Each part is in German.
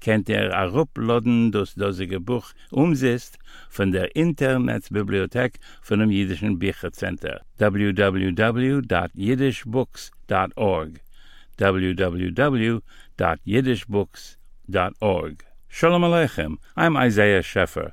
kennt er arupladen das dasige buch umsetzt von der internetbibliothek von dem jidischen bichercenter www.yiddishbooks.org www.yiddishbooks.org shalom aleichem i'm isaiah scheffer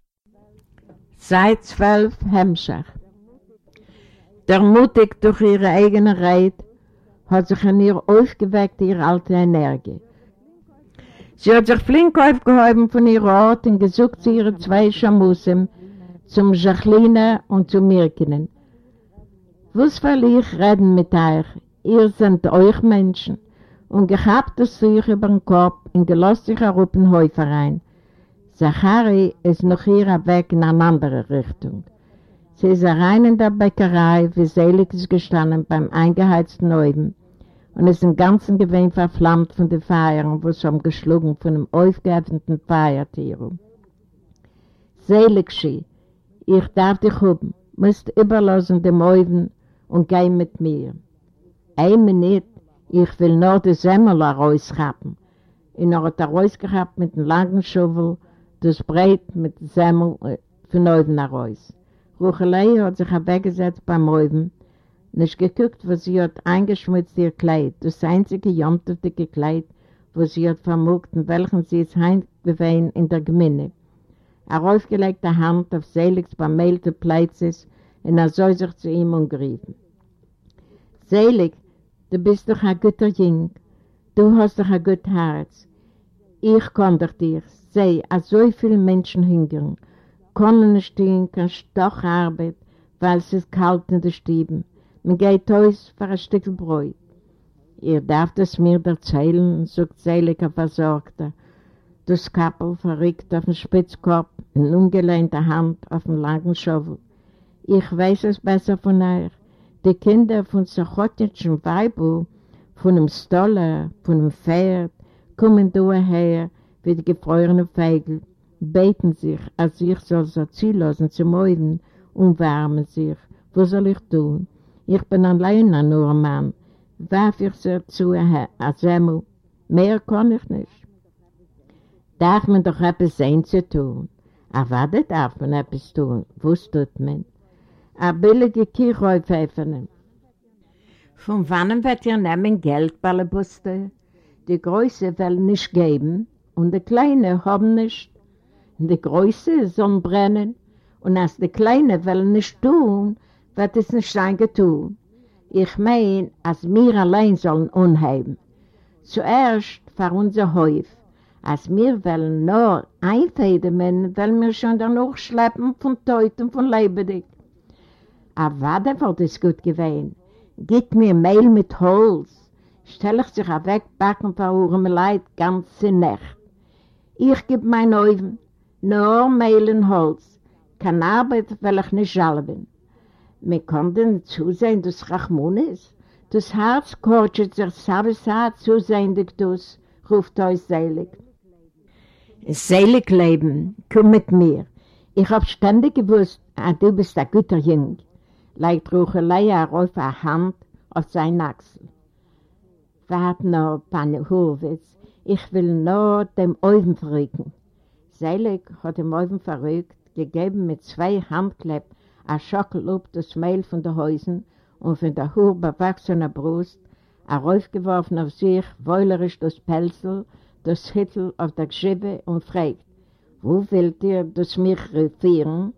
Seit zwölf Hemmschach. Der mutig durch ihre eigene Reit hat sich in ihr aufgeweckt ihre alte Energie. Sie hat sich flink aufgehoben von ihrer Ort und gesucht zu ihren zwei Schamussen, zum Jacqueline und zum Mirkinen. Was will ich reden mit euch? Ihr seid euch Menschen. Und gehabt es sich über den Kopf und gelost sich auf den Häufer rein. Zachari ist noch hier weg in eine andere Richtung. Sie ist rein in der Bäckerei, wie selig ist gestanden beim eingeheizten Oben und ist im ganzen Gewinn verflammt von den Feiern, wo sie haben geschlagen von dem aufgeöffneten Feiertier. Selig sie, ich darf dich haben, musst überlassen dem Oben und gehen mit mir. Ein Minute, ich will nur die Semmel raushaben. Und er hat er rausgehabt mit dem langen Schuvel, das Breit mit Semmel von oben heraus. Ruchelei hat sich weggesetzt beim Oben, nicht geguckt, wo sie hat eingeschmutzt ihr Kleid, das einzige jamtete Kleid, wo sie hat vermogt, in welchem sie es heimgewehen in der Gemeinde. Er aufgelegte Hand auf Seligs bemählte Pleizes und er soll sich zu ihm umgeriefen. Selig, du bist doch ein guter Jüng, du hast doch ein gutes Herz. Ich kann doch dir, sei, als so viele Menschen hingern, können nicht stehen, kann Stocharbeit, weil es ist kalt in den Stieben. Man geht aus für ein Stück Bräut. Ihr darf es mir erzählen, sagt Seliger Versorgter. Das Kappel verrückt auf den Spitzkorb, in ungelehnter Hand auf dem langen Schovel. Ich weiß es besser von euch. Die Kinder von Sachotnitschen Weibu, von dem Stoller, von dem Pferd, kommen daher wie die gefrorenen Feigl, beten sich, als ich soll so ziellosen zum Mäuven und wärmen sich. Was soll ich tun? Ich bin allein nur ein Mann. Warf ich sie zu, als Semmel. Mehr kann ich nicht. Darf man doch etwas sehen zu tun? Aber was darf man etwas tun? Was tut man? Eine billige Kirchhäufe öffnen. Von wann wird ihr nehmen Geld, Ballebuste? Die Größe will nicht geben und die Kleine haben nicht. Die Größe soll brennen und als die Kleine will nicht tun, wird es nicht sein getun. Ich meine, als wir allein sollen unheben. Zuerst für unser Häuf. Als wir wollen nur einfädeln, wollen wir schon danach schleppen von Teut und von Lebendig. Aber was wird es gut gewesen? Gib mir Mehl mit Holz. Stell ich sich weg, backen für mir Leid ganze Nacht. Ich gebe mein Oven, nur Mehl und Holz. Keine Arbeit will ich nicht schalben. Wir konnten zusehen, dass Rachmun ist. Das Herz kortschet sich Sabesat zusehen, dass das ruft euch selig. Selig leben, komm mit mir. Ich hab ständig gewusst, ah, du bist ein guter Jüng. Legt Ruchelei auf eine Hand auf seine Achsel. Wart noch, Panne Hurwitz, ich will nur dem Eufen verrücken. Selig hat dem Eufen verrückt, gegeben mit zwei Handkleppen, ein Schockel ob das Mehl von den Häusern und von der hoch bewachsenen Brust, ein raufgeworfen auf sich, wohlerisch das Pelzel, das Hittel auf der Gschiebe und fragt, wo wollt ihr das mich refieren?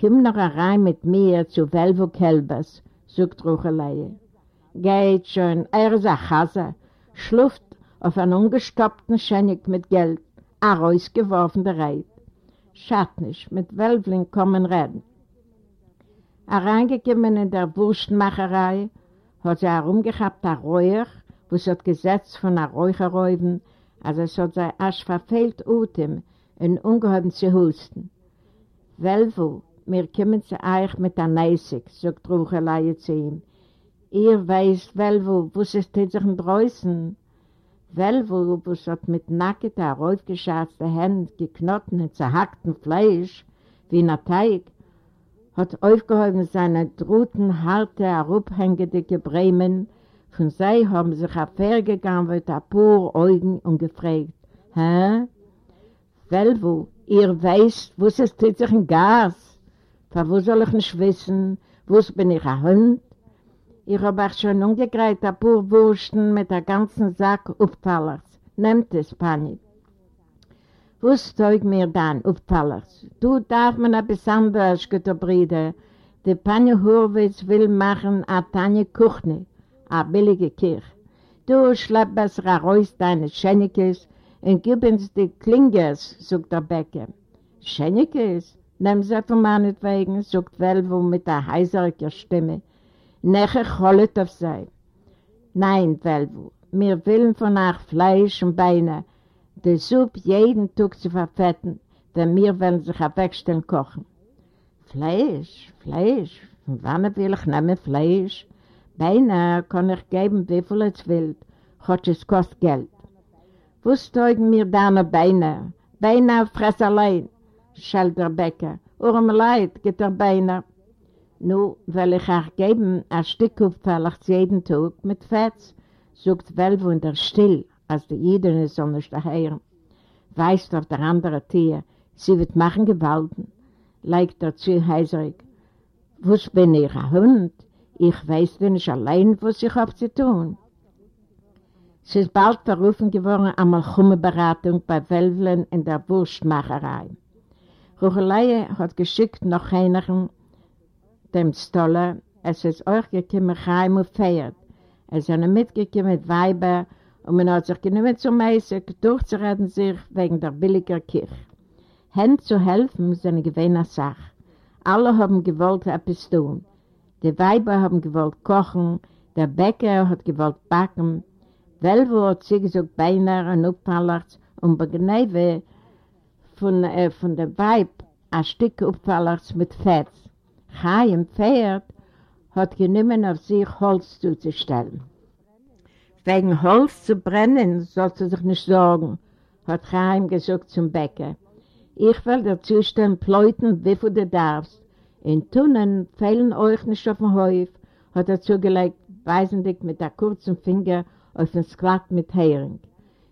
Komm noch rein mit mir zu Velvo Kelbers, sagt Ruchelei. Geht schon, er ist ein Hase, schluft auf einen ungestoppten Schenig mit Geld, ein rausgeworfener Reit. Schattnisch, mit Wölbling kommen reden. Reingekommen in der Wurstmacherei, hat sie herumgehabt, ein Räuer, wo sie hat gesetzt von einer Räucherräuben, also es hat sie erst verfehlt Utem und ungeheben zu husten. Welwo, mir kommen zu euch mit der Neisig, sagt Ruchelei zu ihm. Ihr weißt, Welwo, wo sie steht sich in Dreußen. Wo sie hat mit nackter, aufgeschärzter Händen geknotten und zerhackten Fleisch, wie in der Teig, hat aufgehoben seine druten, harte, herabhängende Bremen. Von sei haben sich hervorgegangen mit ein paar Augen und gefragt, hä? Welwo, ihr weißt, wo es tut sich ein Gas? Für wo soll ich nicht wissen, wo bin ich ein Hund? Ich habe auch schon umgekreizt ein paar Wursten mit einem ganzen Sack Auftallers. Nehmt es, Pani. Was zeug mir dann, Auftallers? Du darf man ein bisschen anders, gute Brüder. Die Pani Hurwitz will machen eine Tanja Kuchne, eine billige Kirche. Du schlepp besser raus deine Schenikes und gib uns die Klingers, sagt der Bäcker. Schenikes? Nimm sie von meinetwegen, sagt Velvo mit einer heiserigen Stimme. Nachher holet auf sei. Nein, Velvo, wir wollen von euch Fleisch und Beine, die Suppe jeden Tag zu verfetten, denn wir wollen sich wegstellen kochen. Fleisch, Fleisch, von wann will ich nehmen Fleisch? Beine kann ich geben, wie viel es will, hat es kostet Geld. Was teugen mir deine Beine? Beine fress allein, schellt der Bäcker. Urm leid, geht der Beine. Nu, will ich auch geben, ein Stück auffällig jeden Tag mit Fetz, sagt Wellwunder still, als die Jiden sollen nicht daher. Weist auf der andere Tier, sie wird machen gewalten, leicht dazu heiserig. Was bin ich, ein Hund? Ich weiß nicht allein, was ich habe zu tun. Sie ist bald verrufen geworden an Malchumme-Beratung bei Welvlen in der Wurstmacherei. Ruchelei hat geschickt noch einen, dem Stoller, es ist euch gekommen, Chaim und Feiert. Es sind mitgekommen mit Weiber und man hat sich genommen zum Meister, durchzureden sich wegen der billigen Kirche. Händen zu helfen ist eine gewähne Sache. Alle haben gewollt etwas tun. Die Weiber haben gewollt kochen, der Bäcker hat gewollt backen, Velvo hat sie gesagt, beinahe ein Upfallers und bei Gneiwe von, äh, von der Weib ein Stück Upfallers mit Fett. Chaim Pferd hat genommen auf sich Holz zuzustellen. Wegen Holz zu brennen sollst du sich nicht sorgen, hat Chaim gesagt zum Bäcker. Ich will dir zustellen, pleuten, wie viel du darfst. In Tunnen fehlen euch nicht auf den Häuf, hat er zugelegt, weisendig mit der kurzen Finger auf den Squat mit Hering.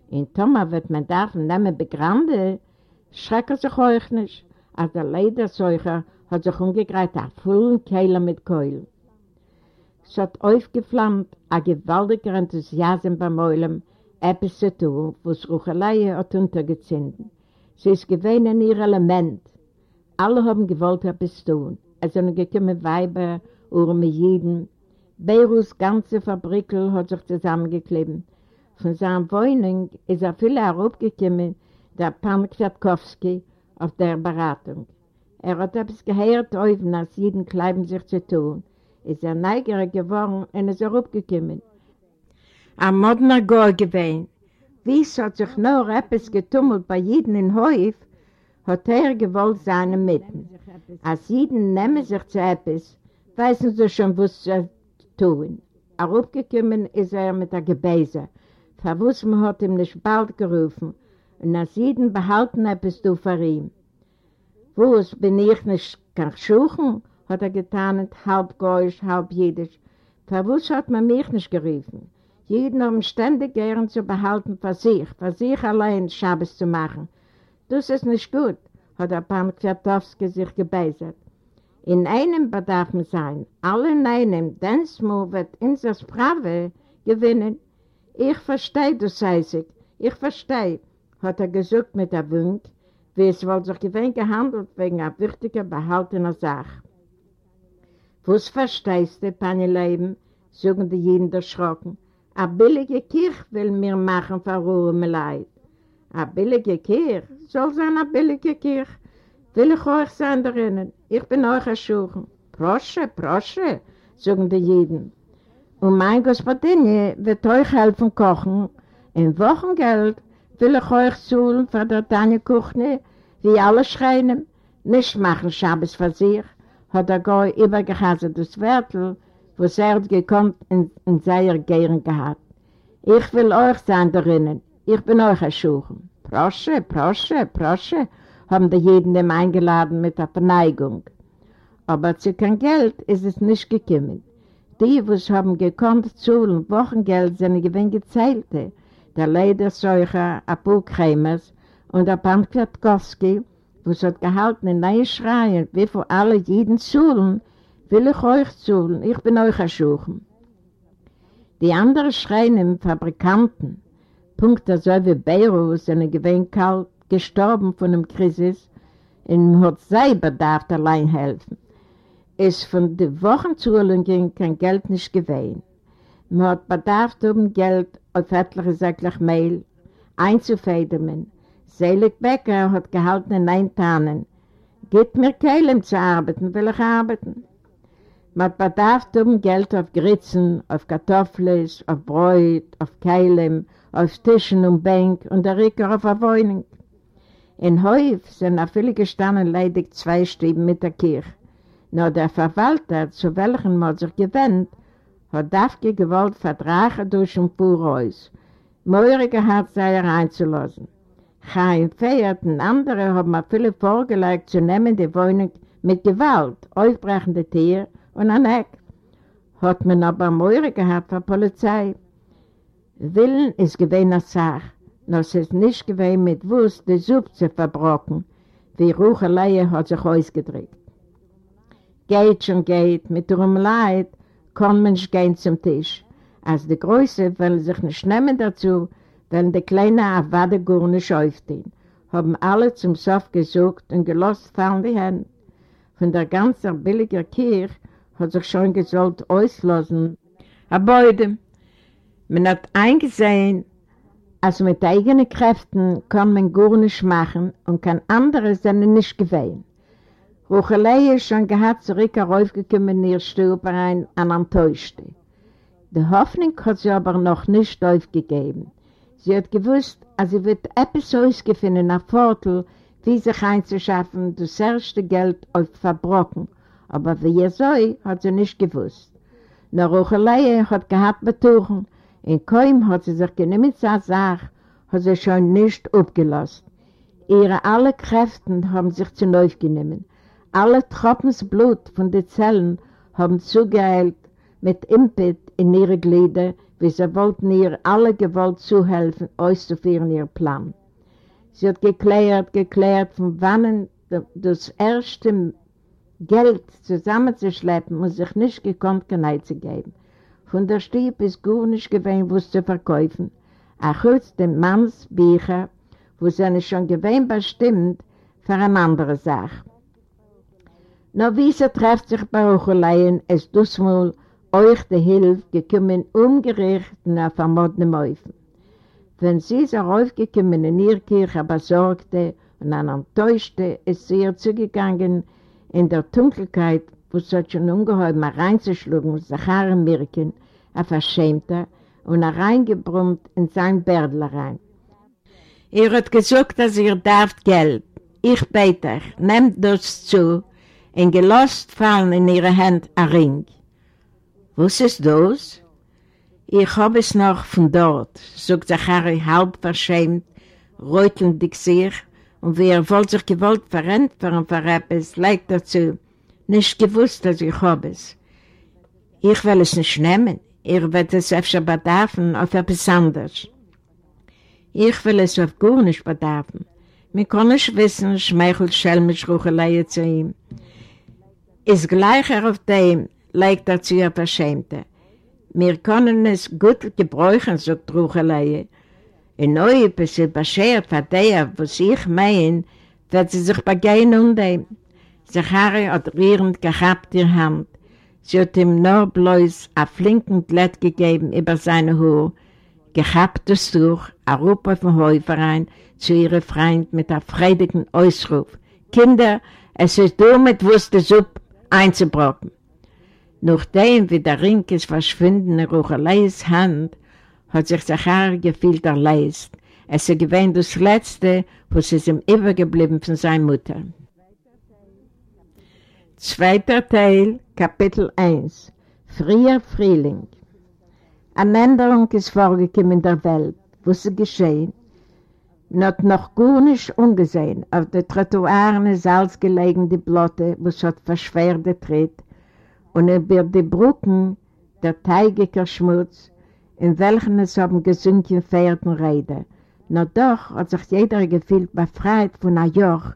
In Toma wird man davon nehmen begrande, schreckt sich euch nicht, als der Lederseucher hat sich umgegreift auf vollen Keiler mit Keul. Es hat aufgeflammt, ein gewaltiger Enthusiasm beim Eulen, etwas zu tun, was Ruchelei hat untergezogen. Sie ist gewähnt in ihr Element. Alle haben gewollt etwas tun. Es sind gekommen Weiber, Urme Jeden, Beirus ganze Fabrik hat sich zusammengeklebt. Von seiner Wohnung ist er viel herabgekommen, der Pan Kwiatkowski, auf der Beratung. Er hat etwas gehört, öffnen, als jeden Kleiben sich zu tun. Ist er neugierig geworden und ist herabgekommen. Am Modner Gor gewesen. Wie es hat sich nur etwas getummelt bei jedem in Häuf, hat er gewollt seine Mitten. Als jeden nehmen sich zu etwas, wissen sie schon, was sie tun. Er aufgekommen ist er mit der Gebäse. Verwusst man hat ihm nicht bald gerufen. Und als jeden behalten etwas du für. Wo es bin ich nicht kann schuchen, hat er getan, halb Gäusch, halb Jiddisch. Verwusst hat man mich nicht gerufen. Jeden haben ständig gern zu behalten für sich, für sich allein Schabes zu machen. Das ist nicht gut, hat der Pan Kwiatowski sich gebeißert. In einem bedarf man sein, alle in einem, denn es wird unser Sprave gewinnen. Ich verstehe das, heißt ich, ich verstehe, hat er gesagt mit der Wunk, wie es wohl sich gewinn gehandelt wegen einer wichtigen, behaltener Sache. Was verstehst du, Pani Leben? sagen die Jeden erschrocken. A billige Kirch will mir machen, verruhe mir leid. A billige Kirch? Soll sein a billige Kirch? Will ich euch sein darinnen? Ich bin euch erschuchen. Prosche, prosche, sagen die Jeden. Und mein Gospodinje wird euch helfen kochen. In Wochengeld will ich euch zuhlen für der Tanja Kuchne, wie alle schreien. Nicht machen Schabes für sich, hat er gar übergehasset das Wörtel, wo es er gekommen in, in seiner Gären gehabt. Ich will euch sein darinnen, ich bin euch erschuchen. Prosche, prosche, prosche, haben die jeden dem eingeladen mit der Verneigung. Aber zu kein Geld ist es nicht gekommen. Die, die haben gekonnt zu und Wochengeld, sind gewinn gezählte. Der Lederseucher, Apokreimers und der Pankwiatkowski, was hat gehalten in neue Schreien, wie für alle jeden Zuhlen, will ich euch zuhlen, ich bin euch erschuchen. Die anderen schreien im Fabrikanten, Punkt so wie Beirut, sind gewinn kalt, gestorben von dem Krisis, und hat selber darf allein helfen. ist von den Wochenzuhlungen kein Geld nicht gewesen. Man hat bedarf um Geld auf etliche Säcklich Mehl einzufädeln. Selig Becker hat gehalten in ein Tannen. Gib mir Kehlem zu arbeiten, will ich arbeiten. Man bedarf um Geld auf Gritzen, auf Kartoffeln, auf Bräut, auf Kehlem, auf Tischen und Bänk und der Ricker auf der Wohnung. In Häuf sind auch viele gestanden leidig zwei Stieben mit der Kirche. Nur der Verwalter, zu welchem man sich gewendet, hat Daffke gewollt verdrachen durch den Fuhrhaus. Meurige hat sei reinzulassen. Chaim Feiert und andere haben mir viele vorgelegt zu nehmen die Wohnung mit Gewalt, aufbrechende Tier und ein Eck. Hat man aber Meure gehabt von Polizei. Willen ist gewähnt eine Sache, nur es ist nicht gewähnt mit Wurst die Suppe zu verbrocken, wie Ruchelei hat sich ausgedrückt. Geht schon geht, mit dem Leid kann man nicht gehen zum Tisch. Als die Größe wollen sich nicht nehmen dazu, wenn die Kleine auf Wadegur nicht aufstehen. Haben alle zum Sof gesucht und gelost fallen die Hände. Von der ganzen billigen Kirche hat sich schon gesollt auslassen. Aber man hat eingesehen, als mit eigenen Kräften kann man gar nicht machen und kann andere seine nicht gewähnen. Ruchelei ist schon gehabt, zurück heraufgekommen in ihr Stube an am Täuschte. Die Hoffnung hat sie aber noch nicht aufgegeben. Sie hat gewusst, als sie wird etwas ausgefunden, nach Vorteil, wie sich einzuschaffen, das erste Geld auf Verbrocken. Aber wie er soll, hat sie nicht gewusst. Nur Ruchelei hat gehabt betuchen, in kaum hat sie sich genommen zur Sache, hat sie schon nicht abgelassen. Ihre alle Kräfte haben sich zu neu genommen. Alle Tropfens Blut von den Zellen haben zugeheilt mit Impet in ihre Glieder, wie sie wollten ihr alle gewollt zuhelfen, auszuführen ihr Plan. Sie hat geklärt, geklärt, von wann das erste Geld zusammenzuschleppen und sich nicht gekonnt geneigt zu geben. Von der Stieb ist gut nicht gewähnt, was zu verkaufen. Er hört den Manns Bücher, wo sie schon gewähnt bestimmt, für eine andere Sache. Nur wie sie trefft sich bei Rucheleien, ist das mal euch die Hilfe gekommen, umgerichtet nach vermodenen Häufen. Wenn sie so aufgekommen in ihr Kirche besorgte und an enttäuschte, ist sie ihr zugegangen in der Dunkelheit, wo sie schon ungeheuer mal reinzuschlagen, Sacharin Mirken, ein Verschämter, und er reingebrummt in sein Bärdel rein. Ihr hat gesagt, dass ihr darf Geld. Ich bete nehmt das zu, und gelost fallen in ihre Hände ein Ring. Was ist das? Ich habe es noch von dort, sagt Zachary halb verschämt, rötelnd die Gesicht, und wie er wollte sich gewollt verantworten für etwas, leigt dazu, nicht gewusst, dass ich habe es. Ich will es nicht nehmen, ich werde es öfter bedarfen auf etwas anderes. Ich will es auf gar nicht bedarfen. Wir können nicht wissen, schmeichelt schelmisch Ruchelei zu ihm. Ist gleicher auf dem, legt er zu ihr Verschämte. Wir können es gut gebräuchen, sagt Ruchelei. In neu, bis sie beschert von der, was ich meine, wird sie sich begehen und dem. Zachari hat rührend gehabt ihr Hand. Sie hat ihm nur bloß ein flinken Glätt gegeben über seine Haar, gehabt das Tuch, ein Rupp auf den Häuferein zu ihrem Freund mit einem freudigen Ausruf. Kinder, es ist du mit Wurst der Suppe einzubrocken. Nachdem wie der Ring ist verschwunden in Rucheleis Hand, hat sich Zachar gefühlt erleist. Es ist gewesen das Letzte, was ist ihm übergeblieben von seiner Mutter. Zweiter Teil, Kapitel 1 Früher Frühling Eine Änderung ist vorgekommen in der Welt, was ist geschehen. Hat noch gar nicht umgesehen. Auf den Trottoiren ist alles gelegen, Blotte, was hat verschwert Tritt. Und über die Brücken der teigiger Schmutz, in welchen es haben gesunken Pferden reden. Nur doch hat sich jeder gefühlt befreit von einem Joch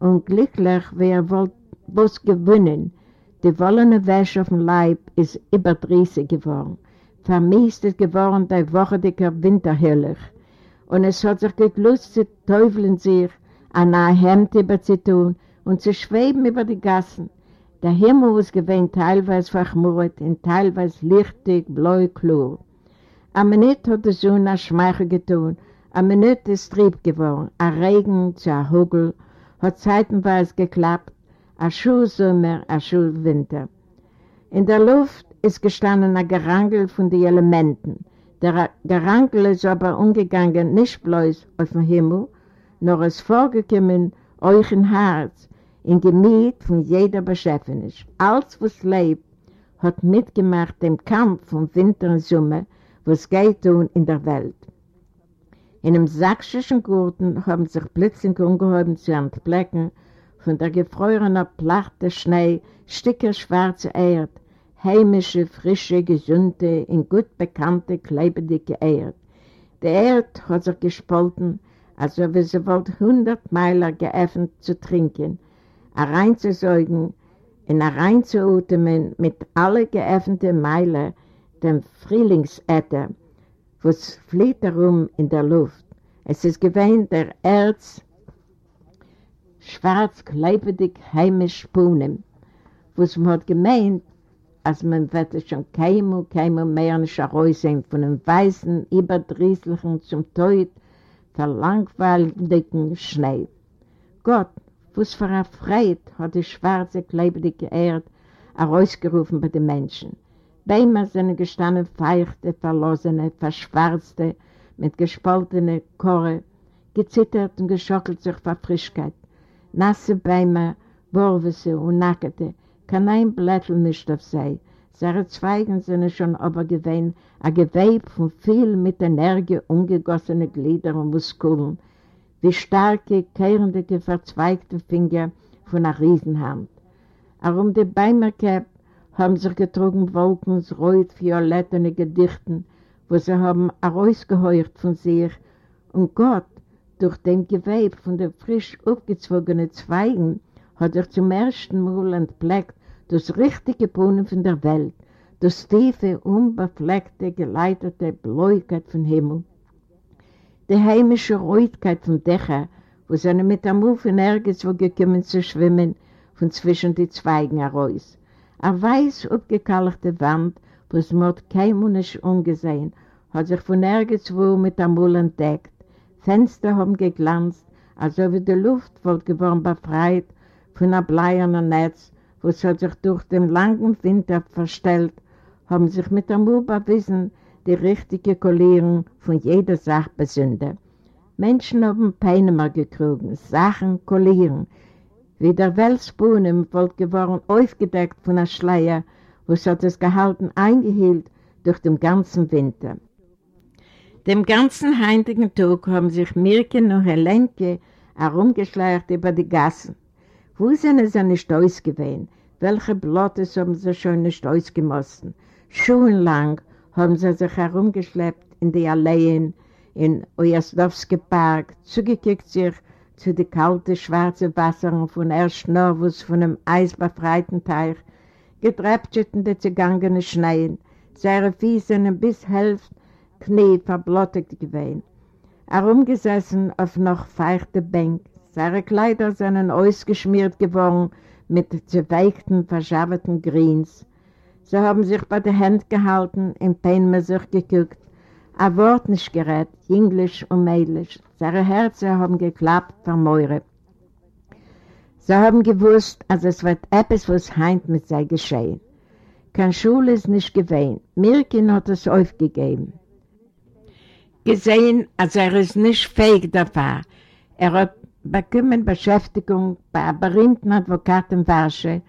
und glücklich, wie er wollte was gewinnen. Die wollene Wäsche auf dem Leib ist überdrießig geworden. Vermisst ist geworden der wochendicker Winterhöller. Und es hat sich geglust zu teufeln sich, an ein Hemd überzutun und zu schweben über die Gassen. Der Himmel ist gewesen teilweise verchmurt und teilweise lichtig, blau, klar. Am Minute hat die Sonne ein Schmeichel getan, am Minute ist Trieb geworden, ein Regen zu einem Hügel, hat zeitenweise geklappt, ein Schulsommer, ein Schulwinter. In der Luft ist gestanden ein Gerangel von den Elementen. Der Gerangel ist aber umgegangen nicht bloß auf dem Himmel, nur ist vorgekommen euch in Herz, in Gemüt von jeder Beschäftigung. Alles, was lebt, hat mitgemacht dem Kampf von Winter und Sommer, was geht tun in der Welt. In einem sächsischen Gurten haben sich plötzlich ungehoben zu entblecken von der gefrorenen Platte Schnee, Stücke schwarze Erde, heimische, frische, gesunde, in gut bekannte, klebendige Erde. Die Erde hat sich gespalten, als ob sie wollte hundert Meiler geöffnet zu trinken, reinzusäugen, in reinzuatmen mit alle geöffneten Meilen dem Frühlingsäther, was flieht herum in der Luft. Es ist gewähnt der Erz, schwarz, kleibendig, heimisch Spunen, was man hat gemeint, als man wird schon keinem und keinem mehr nicht heraussehen von dem weißen, überdrießlichen, zum Tod verlangweiligen Schnee. Gott, was für eine Freude hat die schwarze, kleibendige Erde herausgerufen bei den Menschen. Beimer sind gestanden feuchte, verlosene, verschwarzte, mit gespaltene Korre, gezittert und geschockelt sich vor Frischkeit nasse Bäume, Wurwisse und Nackete, kann ein Blättel nicht auf sei. Seine Zweigen sind schon aber gewesen, ein Gewebe von viel mit Energie umgegossene Glieder und Muskeln, wie starke, kehrende, verzweigte Finger von einer Riesenhand. Aber um die Beimerkäpp haben sich getrunken Wolkens, rot, violettene Gedichten, wo sie haben herausgeheuert von sich und Gott durch den Gewebe von den frisch aufgezogenen Zweigen hat er zum ersten Mal entbleckt das richtige Brunnen von der Welt, das tiefe, unbefleckte, geleitete Bläugkeit vom Himmel. Die heimische Ruhigkeit von Dächer, wo seine mit der Muffe nirgendwo gekommen zu schwimmen, von zwischen die Zweigen heraus. Eine weiß abgekalkte Wand, wo es mit keinem nicht umgesehen, hat sich von nirgendwo mit der Mul entdeckt, Fenster haben geglanzt, also wie die Luft wurde geworden befreit von einem bleiernen Netz, wo es sich durch den langen Winter verstellt, haben sich mit dem Mut bewiesen, die richtige Kollierung von jeder Sache besünde. Menschen haben Peinemer gekriegt, Sachen kollieren, wie der Welsbohnen wurde geworden, aufgedeckt von einer Schleier, wo es hat es gehalten, eingehielt durch den ganzen Winter. Dem ganzen heutigen Tag haben sich Mirken und Helenke herumgeschleicht über die Gassen. Wo sind sie nicht ausgewählt? Welche Blottes haben sie schon nicht ausgemossen? Schuhenlang haben sie sich herumgeschleppt in die Alleen, in Ojasdowski Park, zugekickt sich zu den kalten, schwarzen Wassern von Erschnorwus von einem eisbefreiten Teich, geträpft in die zugangenen Schneien, seine Füße bis Hälfte Knie verblottet gewesen. Herumgesessen auf noch feuchte Bänk. Seine Kleider sind ausgeschmiert geworden mit zerweichten, verschabberten Greens. Sie haben sich bei der Hand gehalten, in Pein sich geguckt, ein Wort nicht gerät, Englisch und Mädlich. Seine Herzen haben geklappt von Meure. Sie haben gewusst, als es wird etwas, was heint mit sei geschehen. Kein Schule ist nicht gewesen. Mirkin hat es aufgegeben. Gesehen, als er ist nicht fähig dafür. Er hat bekommen Beschäftigung bei einem berühmten Advokat Warsche,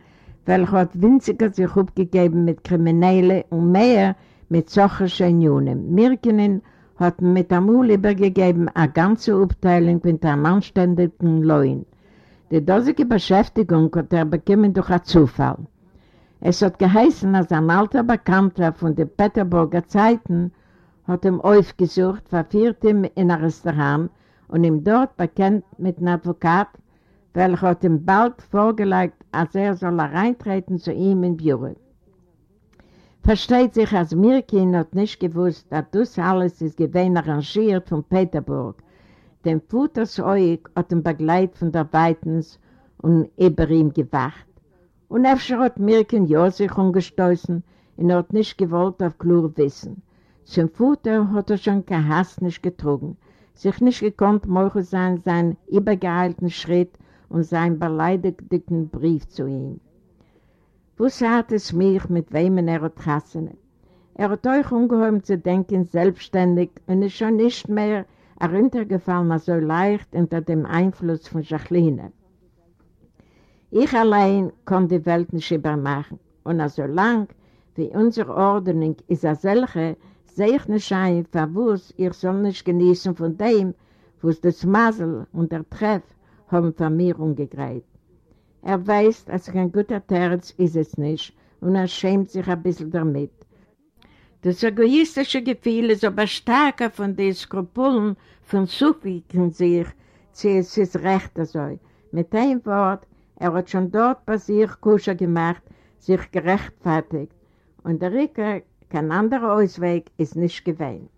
welcher hat winziger sich aufgegeben mit Kriminellen und mehr mit solchen Jungen. Mirkinen hat mit Amul übergegeben eine ganze Abteilung mit einem anständigen Leuen. Die dosige Beschäftigung hat er bekommen durch einen Zufall. Es hat geheißen, als ein alter Bekannter von den Peterburger Zeiten hat ihm aufgesucht, verführt ihn in ein Restaurant und ihm dort bekannt mit einem Advokat, welcher hat ihm bald vorgelegt, als er soll reintreten zu ihm im Büro. Versteht sich, als Mirkin hat nicht gewusst, dass das alles ist gewesen arrangiert von Peterburg. Den Futtersäug hat ihn begleitet von der Weitens und über ihm gewacht. Und öfter hat Mirkin ja sich umgestoßen und er hat nicht gewollt auf Klur wissen. Zum Futter hat er schon kein Hass nicht getrogen, sich nicht gekonnt, morgen sein, seinen übergehaltenen Schritt und seinen beleidigten Brief zu ihm. Was hat es mich, mit wem er hat hassen? Er hat euch ungeheuer zu denken, selbstständig und ist schon nicht mehr heruntergefallen, so leicht unter dem Einfluss von Jacqueline. Ich allein kann die Welt nicht übermachen und so lang wie unsere Ordnung ist als solche, sehe ich nicht ein, verwusst, ich soll nicht genießen von dem, was das Masel und der Treff haben von mir umgegreift. Er weiß, dass kein guter Terz ist es nicht und er schämt sich ein bisschen damit. Das egoistische Gefühl ist aber stärker von den Skrupulen von Sufiken sich, sie es ist recht so. Mit einem Wort, er hat schon dort bei sich Kusche gemacht, sich gerechtfertigt. Und der Ricker, kein anderer Ausweg, ist nicht gewähnt.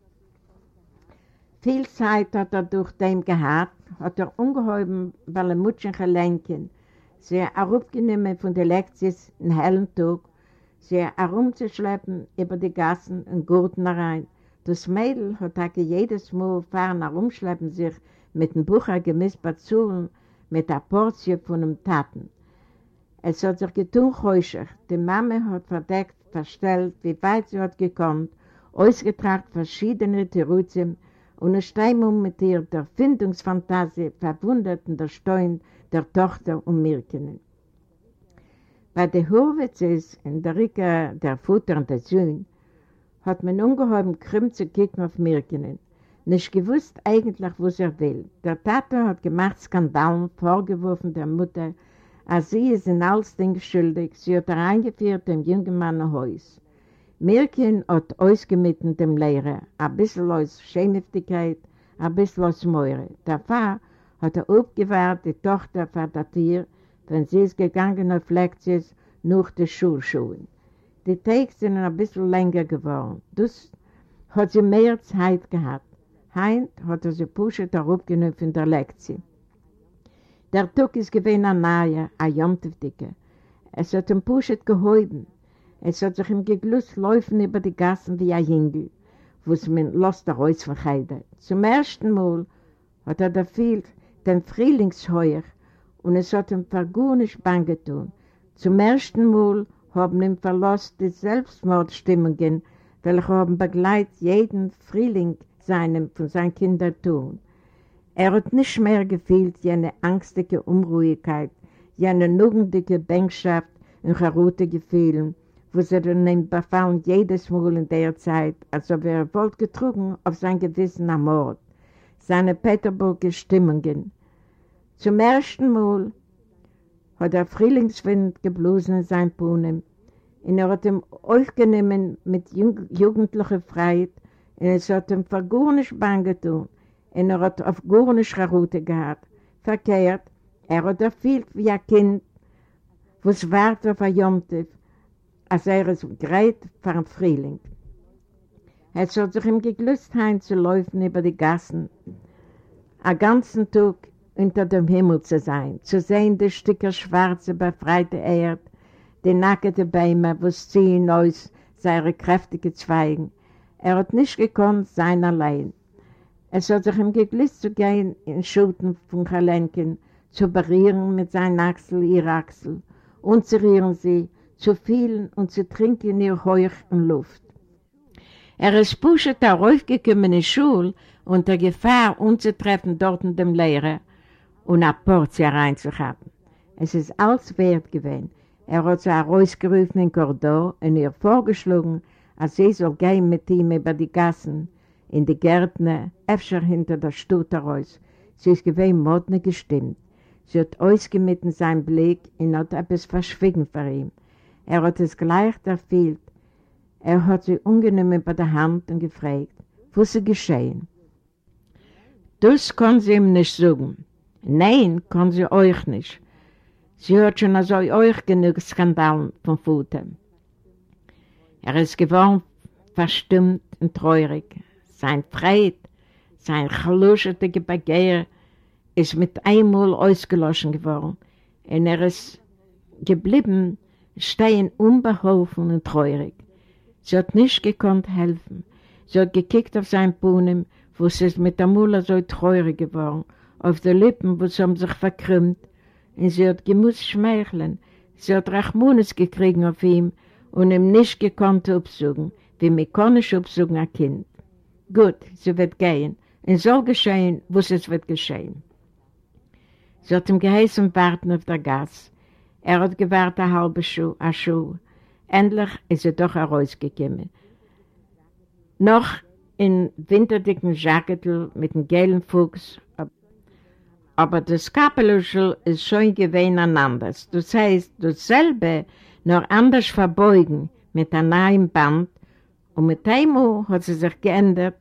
Viel Zeit hat er durch dem gehabt, hat er ungeheuben, weil er gelenken, sie herabgenommen von der Lektions in hellen Tag, sie herumzuschleppen über die Gassen und Gurten rein. Das Mädel hat auch jedes Mal fahren herumschleppen sich mit dem Bucher gemisst bei Zuhlen mit der Portion von dem Taten. Es hat sich getun heuschig. Die Mama hat verdeckt, verstellt, wie weit sie hat gekonnt, ausgetragen verschiedene Teruzien und eine Stimmung mit ihrer Erfindungsfantasie verwundert in der Stein der Tochter und Mirkenen. Bei den Hurwitzes in der Ricke der Futter und der Söhne hat man ungeheuer Krim zu kicken auf Mirkenen. Nicht gewusst eigentlich, was er will. Der Tate hat gemacht Skandalen, vorgeworfen der Mutter, als sie ist in alles Ding schuldig. Sie hat reingeführt im jungen Mann ein Haus. Mirkin hat ausgemitten dem Lehrer, ein bisschen aus Schämhaftigkeit, ein bisschen aus Meure. Der Pfarrer hat er aufgewahrt, die Tochter von der Tier, wenn sie ist gegangen auf Lektions nach den Schulschuhen. Die Tage sind ein bisschen länger geworden. Das hat sie mehr Zeit gehabt. Heint hat er sie Pusche darauf genommen von der Lektion. Der Tag ist gewesen ein Neuer, ein Jomtefdicke. Es hat ihn Pusche gehoben. Es hat sich ihm geglust laufen über die Gassen wie ein Jüngel, wo es mir los der Reus verheide. Zum ersten Mal hat er da viel den Frühlingsheuer und es hat ihm vergunisch bang getan. Zum ersten Mal haben ihm verlost die Selbstmordstimmungen, welche haben begleitet jeden Frühling seinem von seinen Kindern tun. Er hat nicht mehr gefühlt jene angstige Unruhigkeit, jene nugendige Bänkschaft und charute Gefühlen, wo sie dann ihm befallen jedes Mal in der Zeit, als ob er wollte getrunken auf sein Gewissen am Mord, seine Peterburger Stimmungen. Zum ersten Mal hat der Frühlingswind geblosen in sein Puhnen und er hat ihm aufgenommen mit jugendlicher Freiheit und es hat ihm vergurnisch bang getan und er hat auf gurnisch Route gehabt. Verkehrt, er hat erfüllt wie ein Kind, was wartet auf ein Jomtiv, als er es gerät den Frühling. Es hat sich ihm geglückt, laufen über die Gassen, einen ganzen Tag unter dem Himmel zu sein, zu sehen die Stücke schwarze, befreite Erde, die nackte Bäume, wo es ziehen aus seine kräftigen Zweigen. Er hat nicht gekonnt sein allein. Es hat sich ihm geglückt zu gehen in Schuten von Kalenken, zu berühren mit seinen Achsel ihr Achsel, und zu rühren sie, zu fühlen und zu trinken ihr Heuch in Luft. Er ist pushet in die Schule, unter Gefahr umzutreffen dort in dem Lehrer und eine Portion reinzuhaben. Es ist alles wert gewesen. Er hat sie herausgerufen in Korridor und ihr vorgeschlagen, als sie soll gehen mit ihm über die Gassen, in die Gärtner, öfter hinter der Stutt heraus. Sie ist gewesen modne gestimmt. Sie hat ausgemitten seinen Blick und hat etwas verschwiegen für ihn. Er hat es gleich erfüllt. Er hat sie ungenommen bei der Hand und gefragt, was ist geschehen? Das kann sie ihm nicht sagen. Nein, kann sie euch nicht. Sie hat schon also euch genug Skandalen vom Futter. Er ist geworden verstimmt und treurig. Sein Freit, sein geluscherte Begehr ist mit einmal ausgelöschen geworden. Und er ist geblieben, stehen unbeholfen und treurig. Sie hat nicht gekonnt helfen. Sie hat gekickt auf sein Bohnen, wo sie mit der Mutter so treurig geworden, auf die Lippen, wo sie sich verkrümmt, und sie hat gemusst schmeicheln. Sie hat Rachmunis gekriegt auf ihm und ihm nicht gekonnt absuchen, wie man kann nicht absuchen ein Kind. Gut, sie wird gehen, und soll geschehen, was es wird geschehen. Sie hat ihm geheißen warten auf der Gas. Er hat gewartet eine halbe Schuh, eine Schuh. Endlich ist er doch herausgekommen. Noch in winterdicken Jacketel mit einem gelben Fuchs, aber das Kapeluschel ist schon gewesen ein anderes. Das heißt, dasselbe nur anders verbeugen mit einem neuen Band und mit dem hat sie sich geändert,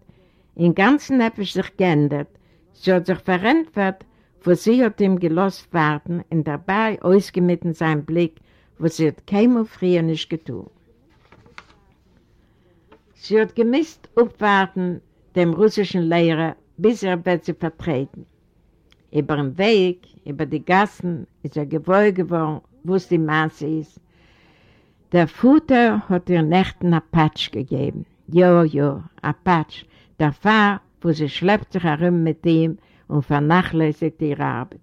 im ganzen Nefisch sich geändert. Sie hat sich verrentet, wo sie hat ihm gelost werden und dabei ausgemitten sein Blick, wo sie hat keinmal früher nicht getan. Sie hat gemisst abwarten dem russischen Lehrer, bis er wird sie vertreten. Über den Weg, über die Gassen, ist er gewohnt geworden, wo es die Masse ist. Der Futter hat ihr Nächten einen Patsch gegeben. Jo, jo, ein Patsch. Der Pfarr, wo sie schleppt sich herum mit ihm und vernachlässigt ihre Arbeit.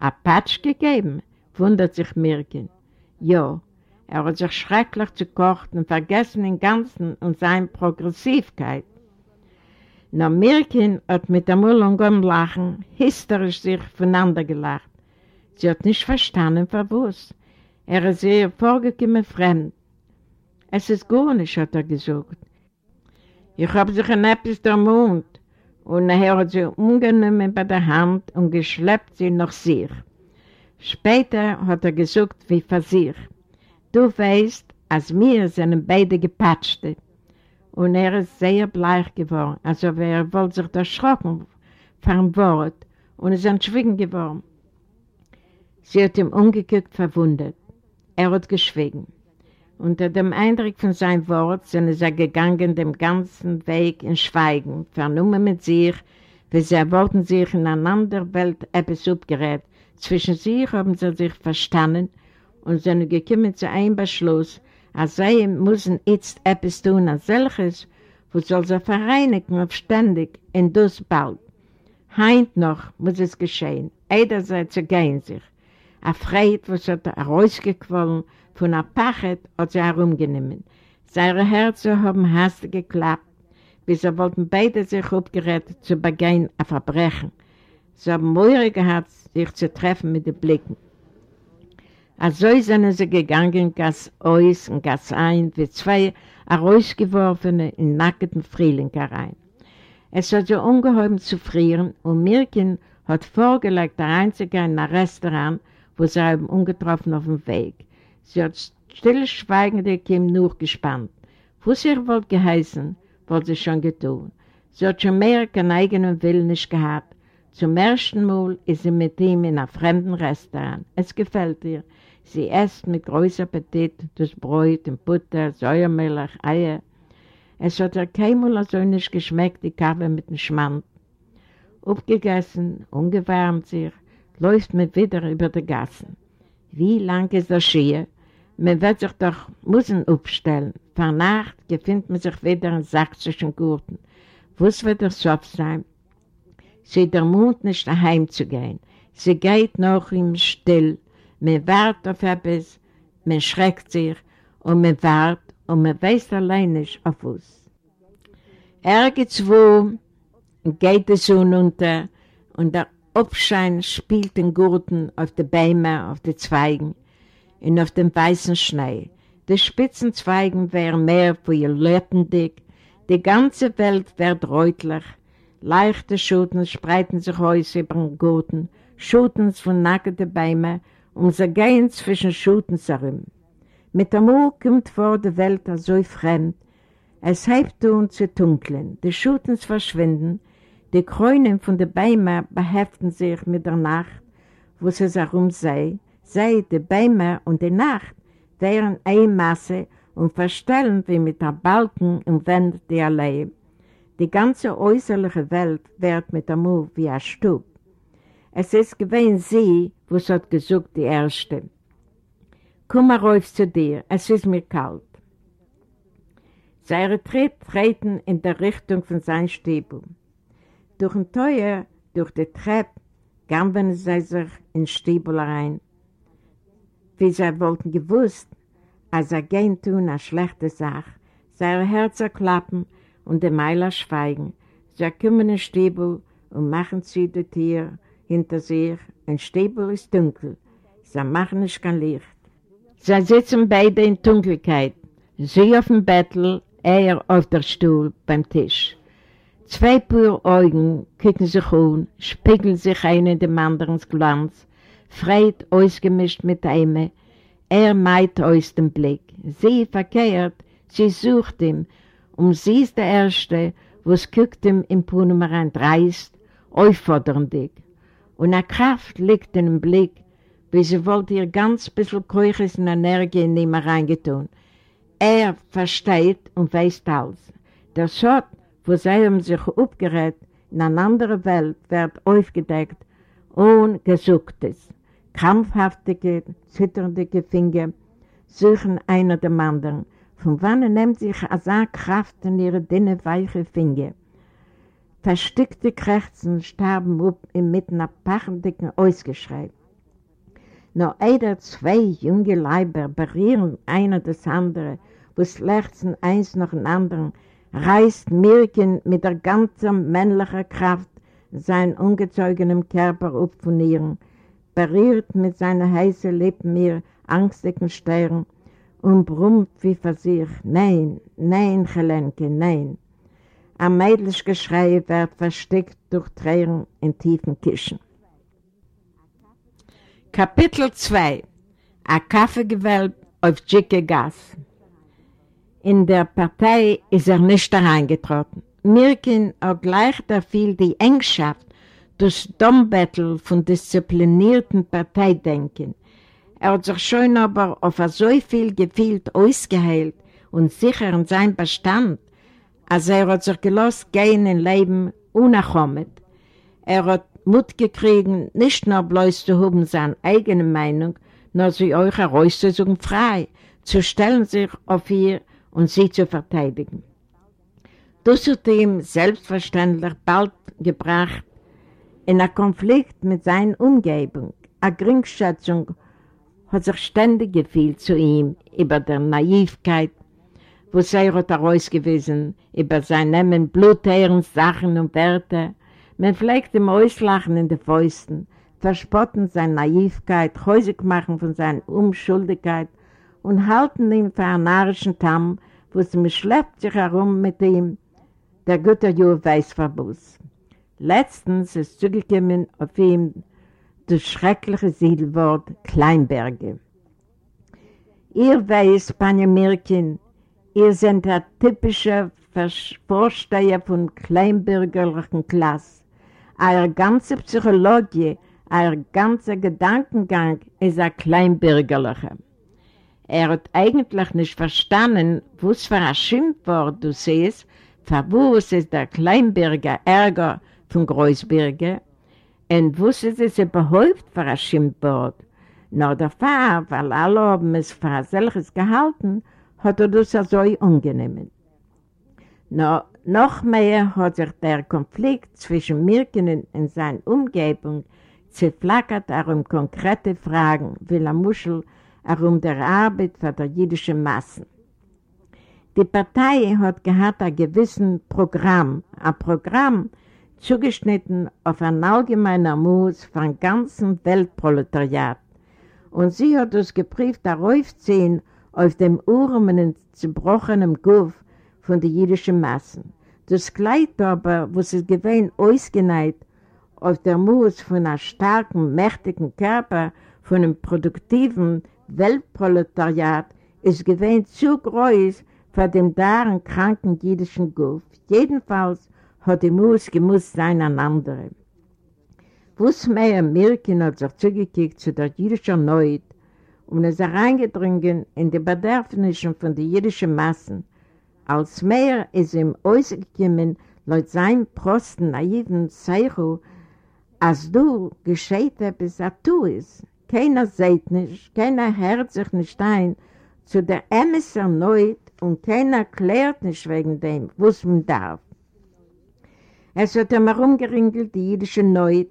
Ein Patsch gegeben, wundert sich Mirkin. Jo, er hat sich schrecklich zu kochen und vergessen im Ganzen und seine Progressivkeit. Nur Mirkin hat mit der Mullung am Lachen hysterisch sich voneinander gelacht. Sie hat nicht verstanden, was. Er ist ihr vorgekommen fremd. Es ist nicht, hat er gesagt. Ich habe sich ein etwas der Mund und er hat sie umgenommen bei der Hand und geschleppt sie nach sich. Später hat er gesagt, wie für sich. Du weißt, als wir sind beide gepatschte und er ist sehr bleich geworden, also er wollte sich erschrocken vom Wort und ist entschwiegen geworden. Sie hat ihm umgekickt verwundet. Er hat geschwiegen. Unter dem Eindruck von seinem Wort sind sie gegangen den ganzen Weg in Schweigen, vernommen mit sich, wie sie wollten sich in einer anderen Welt etwas abgerät. Zwischen sich haben sie sich verstanden und sind gekommen zu einem Beschluss, als sie müssen jetzt etwas tun als solches, wo soll sie vereinigen auf ständig in das bald. Heint noch muss es geschehen, einerseits gehen sich. A Freit, was hat er rausgequollen, von einer Pachet hat sie herumgenommen. Seine Herzen haben hastig geklappt, bis sie wollten beide sich aufgerettet zu begehen ein Verbrechen. Sie haben Möhre gehabt, sich zu treffen mit den Blicken. Also sind sie gegangen, Gas aus und Gas ein, wie zwei herausgeworfene in nackten Frühling herein. Es hat so ungeheuer zu frieren und Mirkin hat vorgelegt, der Einzige in ein Restaurant, wo sie haben ungetroffen auf dem Weg. Sie hat stillschweigend ihm nur gespannt. Was ihr wollt geheißen, wollte sie schon getan. Sie hat schon mehr keinen eigenen Willen nicht gehabt. Zum ersten Mal ist sie mit ihm in einem fremden Restaurant. Es gefällt ihr. Sie esst mit großer Appetit das Brot und Butter, Säuermilch, Eier. Es hat ihr keinmal so nicht geschmeckt, die Kaffee mit dem Schmand. Aufgegessen, ungewärmt sich, läuft mit wieder über die Gassen. Wie lang ist das Skier? Man wird sich doch müssen aufstellen. Nacht gefindet man sich wieder in sächsischen Gurten. Was wird der Sof sein? Sie der Mund nicht daheim zu gehen. Sie geht noch im Still. Man wartet auf etwas, man schreckt sich und man wartet und man weiß allein nicht auf was. Irgendwo geht die Sonne unter und der Abschein spielt den Gurten auf die Bäume, auf die Zweigen und auf dem weißen Schnee. Die Spitzenzweigen wären mehr violettendick, die ganze Welt wird rötlich, leichte Schuten spreiten sich aus über den Gurten, Schuten von nackten Bäumen. Und sie gehen zwischen Schuten herum. Mit dem Mut kommt vor der Welt so fremd, es hebt uns zu dunkeln, die Schuten verschwinden, die Kräunen von den Bäumen beheften sich mit der Nacht, wo sie herum sei, sei die Bäume und die Nacht, wären ein Masse und verstellen wie mit der Balken und Wände die Allee. Die ganze äußerliche Welt wird mit der Mut wie ein Stub. Es ist gewesen sie, wo es hat gesucht, die Erste. Komm rauf zu dir, es ist mir kalt. Seine Tritt treten in der Richtung von seinem Stiebel. Durch ein Teuer, durch die Treppe, gaben sie sich in den Stiebel rein. Wie sie wollten gewusst, als er gehen tun eine schlechte Sache, seine Herzen klappen und die Meiler schweigen. Sie kommen in den Stiebel und machen sie die Tür hinter sich. Ein Stiebel ist dunkel. Sie machen nicht kein Licht. Sie sitzen beide in Dunkelheit. Sie auf dem Bettel, er auf der Stuhl beim Tisch. Zwei pure Augen kicken sich um, spiegeln sich ein in dem anderen Glanz, freit ausgemischt mit einem, er meint aus dem Blick. Sie verkehrt, sie sucht ihn, und sie ist der Erste, was guckt ihm im Punumeran dreist, auffordernd. Und eine Kraft liegt in dem Blick, wie sie wollte ihr ganz bisschen Keuches und Energie in ihm reingetun. Er versteht und weiß alles. Der Schott, wo sie haben sich aufgerät, in eine andere Welt wird aufgedeckt, ohne Gesuchtes. Krampfhaftige, zitternde Finger suchen einer dem anderen. Von wann nimmt sich eine Kraft in ihre dünne, weiche Finger? Verstickte Krächzen starben up inmitten einer pachendicken Ausgeschrei. Nur einer, zwei junge Leiber berühren einer das andere, wo lechzen eins nach dem anderen, reißt Mirken mit der ganzen männlichen Kraft seinen ungezogenen Körper auf berührt mit seinen heißen Lippen ihr angstigen Stirn und brummt wie für sich, nein, nein, Gelenke, nein. Ein mädels Geschrei wird versteckt durch Tränen in tiefen Kischen. Kapitel 2 Ein Kaffeegewölb auf Dschicke Gas In der Partei ist er nicht hereingetreten. Mirkin auch gleich da fiel die Engschaft das Dommbettel von disziplinierten Parteidenken. Er hat sich schon aber auf so viel gefühlt ausgeheilt und sicher in seinem Bestand, als er hat sich gelost gehen im Leben unerkommen. Er hat Mut gekriegt, nicht nur bloß zu haben seine eigene Meinung, nur sie euch herauszusuchen frei, zu stellen sich auf ihr und sie zu verteidigen. Das hat ihm selbstverständlich bald gebracht, in einem Konflikt mit seiner Umgebung, eine Geringschätzung, hat sich ständig gefühlt zu ihm über der Naivkeit, wo er hat herausgewiesen, über sein Nehmen blutehren Sachen und Werte. Man pflegt ihm Auslachen in den Fäusten, verspotten seine Naivkeit, häusig machen von seiner Unschuldigkeit und halten ihn für einen narischen Tamm, wo sie schleppt sich herum mit ihm, der Götterjur weiß Verbus. Letztens ist zugekommen auf ihm das schreckliche Siedelwort Kleinberge. Ihr weiß, Panja Mirkin, ihr seid der typische Vorsteher von kleinbürgerlichen Klasse. Eure ganze Psychologie, euer ganzer Gedankengang ist ein kleinbürgerlicher. Er hat eigentlich nicht verstanden, was für ein Schimpfwort du siehst, was ist der Kleinbürger Ärger von Großberge und wusste sie überhaupt für ein Schimpfwort. Nur der Fall, weil alle haben es für solches gehalten, hat er das so ungenommen. Nur noch mehr hat sich der Konflikt zwischen Mirken und seiner Umgebung zerflackert auch um konkrete Fragen, wie la Muschel auch um der Arbeit für die jüdischen Massen. Die Partei hat gehabt ein gewissen Programm, ein Programm zugeschnitten auf ein allgemeiner Muss vom ganzen Weltproletariat. Und sie hat es geprüft, darauf ziehen auf dem urmen zerbrochenen Guff von den jüdischen Massen. Das Kleid aber, wo sie gewähnt ausgenäht, auf der Muss von einem starken, mächtigen Körper, von einem produktiven Weltproletariat, ist gewähnt zu groß für den darin kranken jüdischen Guff. Jedenfalls hat die Muss gemusst sein an andere. Wus mehr Mirkin hat sich zugekickt zu der jüdischen Neut und ist reingedrungen in die Bedürfnisse von den jüdischen Massen, als mehr ist ihm ausgekommen, laut seinem prosten, naiven Zeichen, als du gescheit etwas, als du ist. Keiner seht nicht, keiner hört sich nicht ein zu der Emes erneut und keiner klärt nicht wegen dem, was man darf. Es hat ihm herumgeringelt, die jüdische Neut,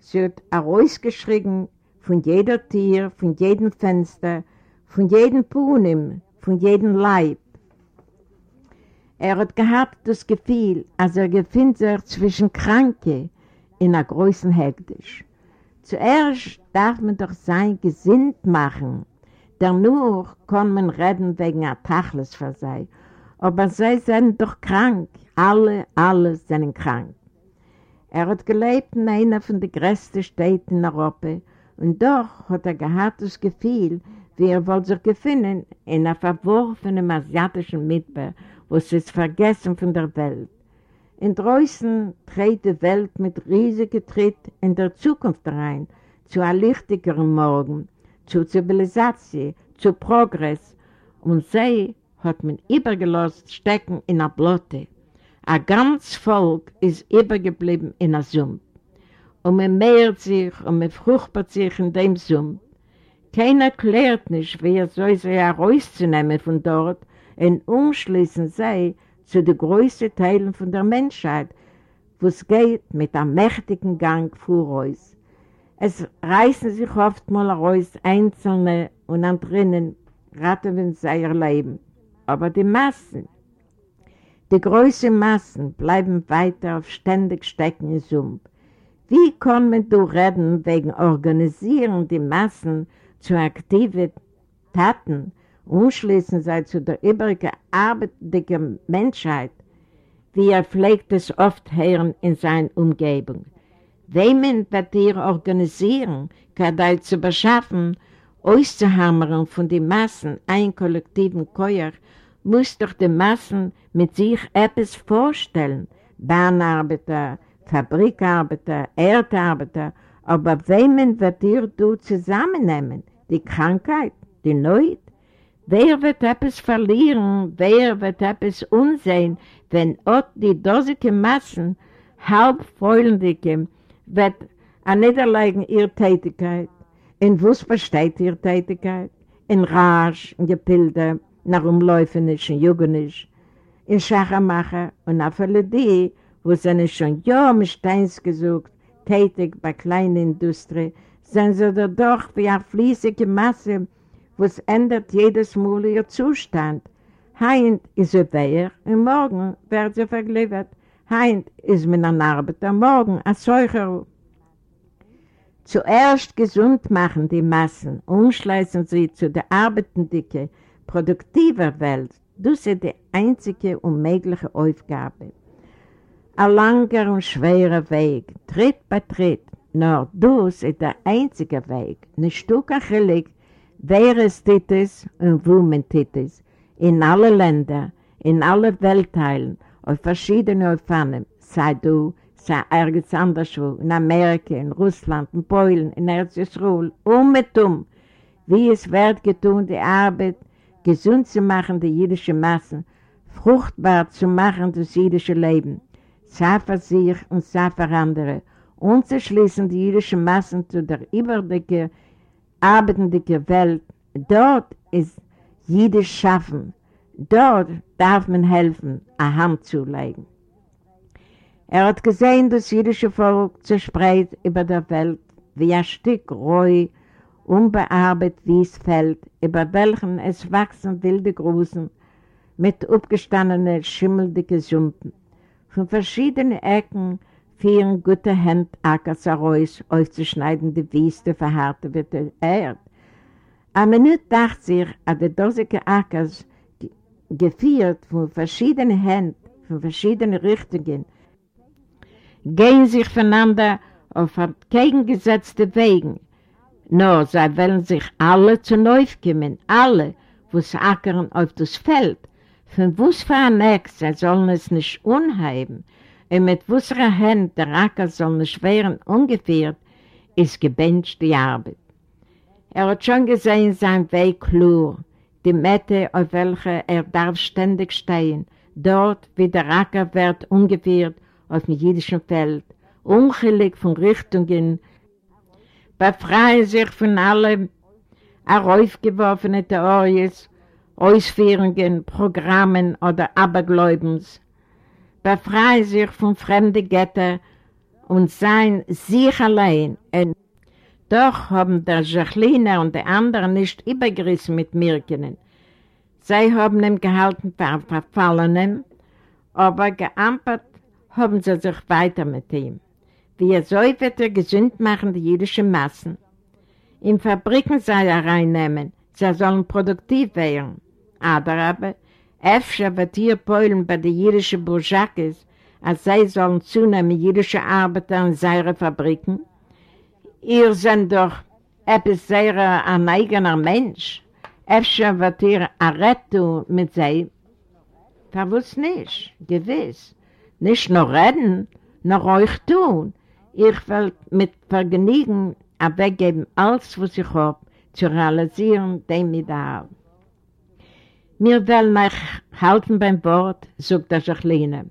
sie hat herausgeschrien von jeder Tier, von jedem Fenster, von jedem Punim, von jedem Leib. Er hat gehabt das Gefühl, als er gefühlt sich zwischen Kranke in einer großen Hektisch. Zuerst darf man doch sein gesinnt machen, danach kann man reden wegen einer Tachlis für. Aber sie sind doch krank, alle, alle sind krank. Er hat gelebt in einer von den größten Städten in Europa und doch hat er gehabt das Gefühl, wie er wollte sich gefunden in einer verworfenen asiatischen Mitbe, wo es ist vergessen von der Welt. In draußen dreht die Welt mit riesigen Tritt in der Zukunft rein, zu einem lichtigeren Morgen, zu Zivilisation, zu Progress. Und sie hat man übergelost stecken in der Blotte. Ein ganz Volk ist übergeblieben in der Sumpf. Und man mehrt sich und man fruchtbart sich in dem Sumpf. Keiner klärt nicht, wer soll sie herauszunehmen von dort und umschließen sei zu den größten Teilen von der Menschheit, wo es geht mit einem mächtigen Gang voraus. Es reißen sich oft mal raus Einzelne und drinnen raten sie ihr Leben. Aber die Massen, die größten Massen bleiben weiter auf ständig stecken im Sumpf. Wie kann man da reden wegen Organisieren die Massen zu aktiven Taten, umschließen sei zu der übrigen arbeitenden Menschheit, wie er pflegt es oft hören in seiner Umgebung. Wem wird ihr organisieren, Kadei zu beschaffen, auszuhammern von den Massen ein kollektiven Keuer, muss doch die Massen mit sich etwas vorstellen. Bahnarbeiter, Fabrikarbeiter, Erdarbeiter, aber wem wird ihr du zusammennehmen? Die Krankheit, die Not, Wer wird etwas verlieren, wer wird etwas unsehen, wenn auch die dosige Massen, halbfreundliche, wird an Niederlegen ihre Tätigkeit. In was besteht ihre Tätigkeit? In Rasch, in Gepilde, nach Umläufenisch, in Jugendnisch, in Schachermacher und auf alle die, wo sie schon ja mit Steins gesucht, tätig bei kleinen Industrie, sind sie doch wie eine fließige Masse, was ändert jedes Mal ihr Zustand. Heint ist sie wehr und morgen wird sie vergliedert. Heint ist mit einer Arbeiter, morgen ein Seucher. Zuerst gesund machen die Massen, umschleißen sie zu der arbeitenden, produktiver Welt. Das ist die einzige unmögliche Aufgabe. Ein langer und schwerer Weg, Tritt bei Tritt, nur das ist der einzige Weg, ein Stück achillig, wer es tut es und wo man tut es. In alle Länder, in alle Weltteilen, auf verschiedene Fahnen, sei du, sei irgendwas anders, in Amerika, in Russland, in Polen, in Erzisruel, um mit um, wie es wird getun, die Arbeit, gesund zu machen, die jüdische Massen, fruchtbar zu machen, das jüdische Leben, sei für sich und sei für andere, und zu schließen die jüdische Massen zu der überdecke arbeitende Welt, dort ist Jiddisch schaffen, dort darf man helfen, eine Hand zu legen. Er hat gesehen, das jüdische Volk zerspreit über der Welt wie ein Stück Reu, unbearbeitet wie es fällt, über welchen es wachsen wilde Grusen mit abgestandenen, schimmeldicke Sumpen. Von verschiedenen Ecken führen gute Hände Ackers heraus, aufzuschneiden die Wieste verharrte wird der Erde. Aber nicht dachte sich, dass der Doseke Ackers geführt von verschiedenen Händen, von verschiedenen Richtungen, gehen sich voneinander auf entgegengesetzte Wegen. Nur, sie wollen sich alle zu neu kommen, alle, sie ackern auf das Feld. Von was für ein Ex, sie sollen es nicht unheimen, und mit wusserer Hand der Acker soll nicht werden ungefähr, ist gebencht die Arbeit. Er hat schon gesehen sein Weg klar, die Mette, auf welcher er darf ständig stehen, dort, wie der Acker wird ungefähr auf dem jüdischen Feld, unchillig von Richtungen, befreien sich von allen heraufgeworfenen Theorien, Ausführungen, Programmen oder Abergläubens, befreien sich von fremden Göttern und seien sich allein. Und doch haben der Jacqueline und die anderen nicht übergerissen mit Mirkenen. Sie haben ihn gehalten für Verfallenen, aber geampert haben sie sich weiter mit ihm. Wie er soll, wird er gesund machen, die jüdischen Massen. In Fabriken soll er reinnehmen, sie sollen produktiv werden. Aber aber, öfter wird hier Polen bei den jüdischen Burschakis, als sie sollen zunehmen jüdische Arbeiter in seine Fabriken. Ihr seid doch etwas sehr ein eigener Mensch. Öfter wird ihr ein Rettung mit sie. Verwusst nicht, gewiss. Nicht nur reden, noch euch tun. Ich will mit Vergnügen weggeben alles, was ich habe, zu realisieren, dem Ideal. Wir wollen euch halten beim Wort, sagt der Jacqueline.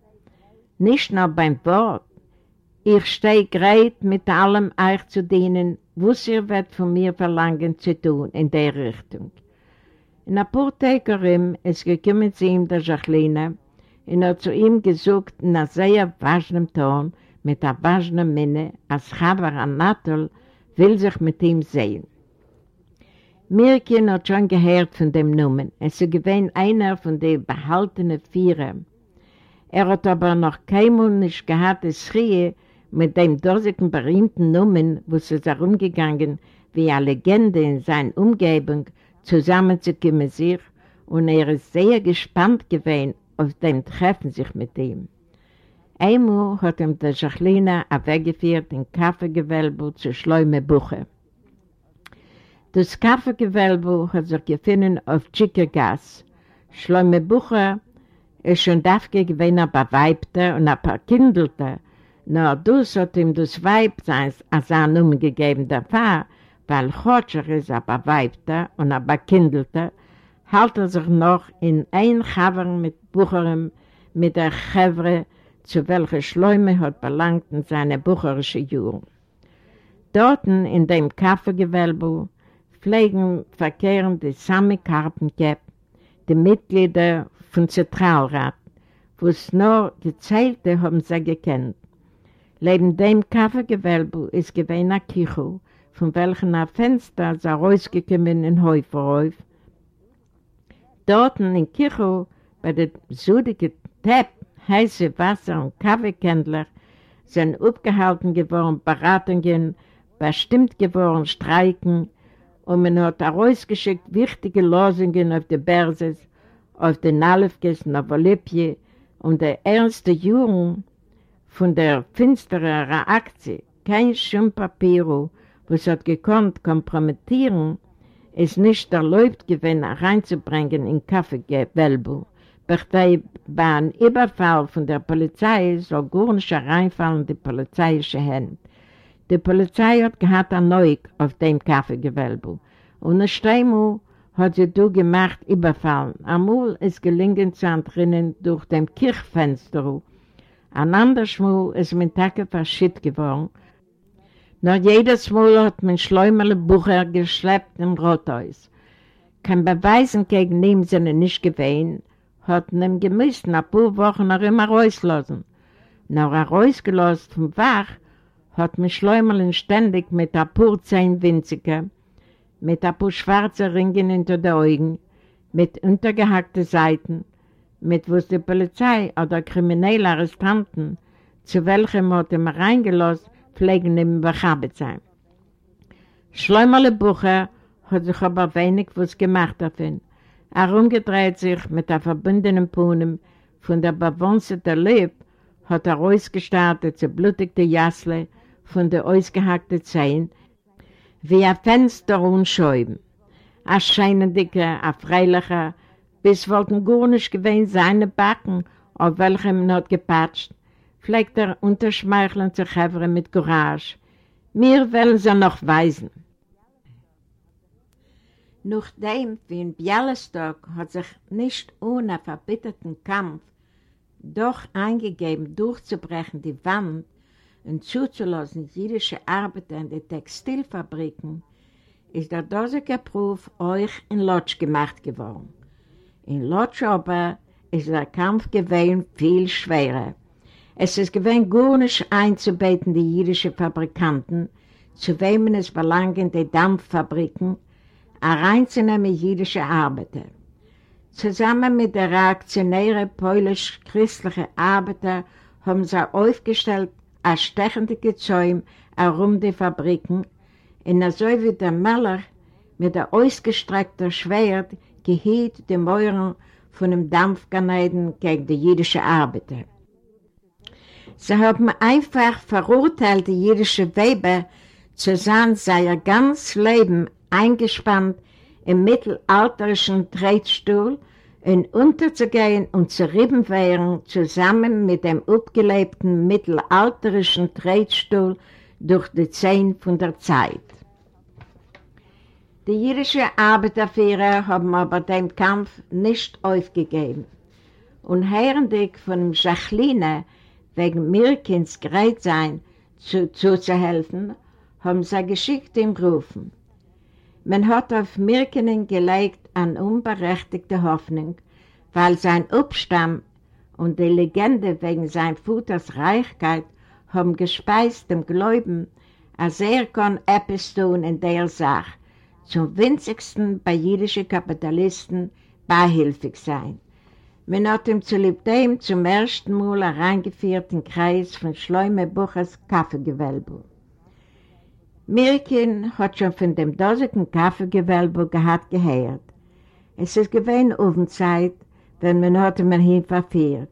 Nicht nur beim Wort. Ich stehe gereit, mit allem euch zu dienen, was ihr wird von mir verlangen zu tun in der Richtung. In paar Tage ist gekommen zu ihm der Jacqueline, und hat zu ihm gesagt in einem sehr waschenden Ton, mit einer waschenden Minne, als Chavar Anatol will sich mit ihm sehen. Mirkin hat schon gehört von dem Namen. Es ist gewesen einer von den behaltenen Vieren. Er hat aber noch keinmal nicht gehabt, es schrie mit dem dosigen berühmten Namen, wo es ist herumgegangen, wie eine Legende in seiner Umgebung, zusammenzukommen sich, und er ist sehr gespannt gewesen, auf dem Treffen sich mit ihm. Einmal hat ihm der Jacqueline weggeführt in Kaffeegewölbe zu Schleume Buche. Das Kaffeegewölbe hat sich gefunden auf Tschickergass. Schleume Buche ist schon dafür gewesen, paar Weibte und paar Kindelte. Nur das hat ihm das Weib sein, als er Nummer gegeben dafür, weil Chotscher ist paar Weibte und paar Kindelte, hält er sich noch in ein Chavern mit Bucherem, mit der Chevre, zu welcher Schleume hat belangt in seine bucherische Jugend. Dort in dem Kaffeegewölbe pflegen verkehren die Sami Karpenkepp, die Mitglieder vom Zentralrat, wo es nur gezählte haben sie gekannt. Neben dem Kaffeegewölbe ist gewähnt ein Kicho, von welchem ein Fenster ist rausgekommen in Häuferhäuf, Dort in Kirche, bei der sudigen Tepp, heiße Wasser und Kaffeekändler, sind aufgehalten geworden Beratungen, bestimmt geworden Streiken und man hat herausgeschickt wichtige Losungen auf die Berses, auf die Nalfkes, auf Olympie und der erste Jugend von der finsteren Aktie, kein Schirmpapier, was hat gekonnt kompromittieren, es nicht erlaubt gewesen, reinzubringen in Kaffeegewölbe. Bei einem Überfall von der Polizei soll gar nicht reinfallen die polizeiische Hände. Die Polizei hat gehabt ein Neug auf dem Kaffeegewölbe. Und ein Steinmal hat sie du gemacht Überfall. Einmal ist gelingen zu entrinnen durch dem Kirchfenster. Ein anderes Mal ist mein Tag verschütt geworden. Nur jedes Mal hat mein Schleumerle Bucher geschleppt im Rotheus. Kein Beweisen gegen ihn sind nicht gewesen, hat ihm gemisst nach ein paar Wochen noch immer rauslassen. Nach er rausgelassen vom Wach hat mein Schleumerle ständig mit ein paar Zehn winziger, mit ein paar schwarzen Ringen hinter den Augen, mit untergehackten Seiten, mit was die Polizei oder kriminelle Arrestanten, zu welchem hat er reingelassen, pflegen ihm bechabt sein. Schleumerle Bucher hat sich aber wenig was gemacht ihn. Er umgedreht sich mit der verbundenen Puhnen von der bewohnsten Lieb, hat er ausgestartet zu blutigte Jasle von der ausgehackten Zehen, wie ein Fenster und Scheiben. Ein scheinendiger, ein freilicher, bis wollten gar nicht gewesen seine Backen, auf welchem er hat gepatscht, pflegt er unterschmeicheln zu Hevre mit Courage. Mir wollen sie noch weisen. Nachdem, wie in Bialystok, hat sich nicht ohne verbitterten Kampf doch eingegeben, durchzubrechen die Wand und zuzulassen jüdische Arbeiter in den Textilfabriken, ist der dosige Proof euch in Lodz gemacht geworden. In Lodz aber ist der Kampf gewesen viel schwerer. Es ist gewesen gar nicht einzubeten, die jüdischen Fabrikanten, zu wem es belangen die Dampffabriken, reinzunehmen jüdische Arbeiter. Zusammen mit der reaktionären polisch-christlichen Arbeiter haben sie aufgestellt als stechende Gezäum herum die Fabriken, in so wie der Meller mit der ausgestreckten Schwert gehielt die Mauern von dem Dampfganeiden gegen die jüdische Arbeiter. Sie haben einfach verurteilt die jüdische Weber zu sein, sei ihr ganz Leben eingespannt im mittelalterischen Tretstuhl und unterzugehen und zu rieben wären, zusammen mit dem abgelebten mittelalterischen Tretstuhl durch die Zehn von der Zeit. Die jüdische Arbeiterführer haben aber den Kampf nicht aufgegeben. Und hörendig von Schachline wegen Mirkins Gereitsein zu, zuzuhelfen, haben sie geschickt ihm gerufen. Man hat auf Mirkenen gelegt an unberechtigte Hoffnung, weil sein Obstamm und die Legende wegen seiner Futters Reichkeit haben gespeist dem Glauben, als er kann etwas tun in der Sache, zum winzigsten bei jüdischen Kapitalisten beihilfig sein. Man hat ihm zu dem zum ersten Mal hereingeführt in Kreis von Schleume Buchers Kaffeegewölbe. Mirkin hat schon von dem dosigen Kaffeegewölbe gehabt gehört. Es ist gewesen Ofenzeit, wenn man hat ihn hin verfehlt.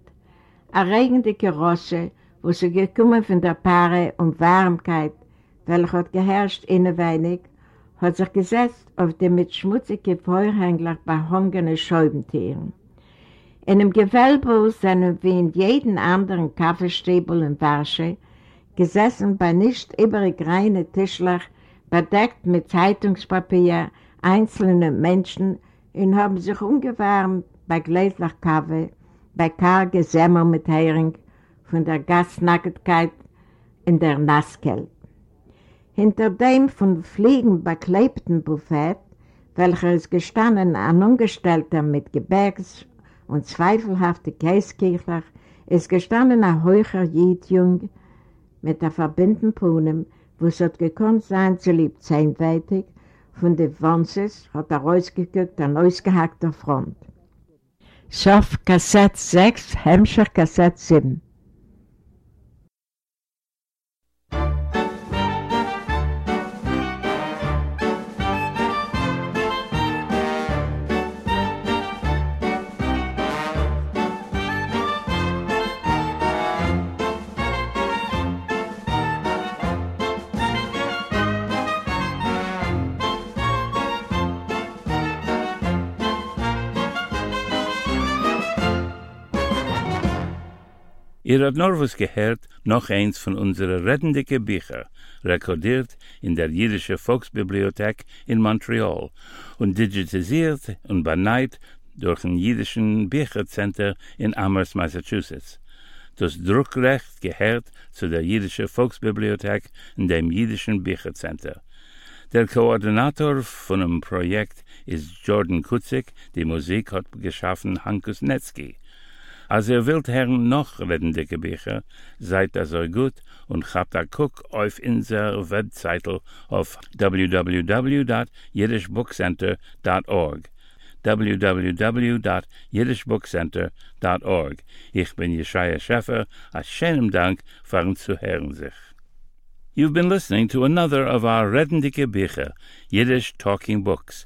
Eine regendicke Rosse, wo sie gekommen von der Paare und Warmkeit, welche hat geherrscht innenweinig, hat sich gesetzt auf dem mit schmutzigen Feuerhängler behangenen Scheubentieren. In dem Gewölbe sind wie in jedem anderen Kaffeestäbel in Warsche gesessen bei nicht übrig reine Tischler, bedeckt mit Zeitungspapier, einzelne Menschen und haben sich umgewärmt bei gläsler Kaffee, bei karge Semmer mit Hering von der Gasnackigkeit in der Nasskälte. Hinter dem von Fliegen beklebten Buffet, welcher ist gestanden ein Ungestellter mit Gebäcks und zweifelhafte Käskirchler, ist gestanden ein heucher Jidjung mit der verbindenden Puhnen, wo es hat gekonnt sein, zu lieb zehnweitig, von den Wanzes hat er rausgeguckt an ausgehackter Front. Schaff Kassett 6, Hemmscher Kassett 7. Ihr habt noch was gehört, noch eins von unseren rettendicke Bücher, rekordiert in der jüdische Volksbibliothek in Montreal und digitalisiert und beneit durch ein jüdischen Büchercenter in Amherst, Massachusetts. Das Druckrecht gehört zu der Jüdische Volksbibliothek in dem Jüdischen Büchercenter. Der Koordinator von dem Projekt ist Jordan Kutzik, die Musik hat geschaffen Hankus Netzki. Als ihr wilt hören noch redendike Bücher, seid das so gut und habt a guck auf unser Webseite auf www.jiddishbookcenter.org www.jiddishbookcenter.org Ich bin Jeschaya Scheffer, a schönem Dank für zu hören sich. You've been listening to another of our Redendike Bücher, Yiddish Talking Books,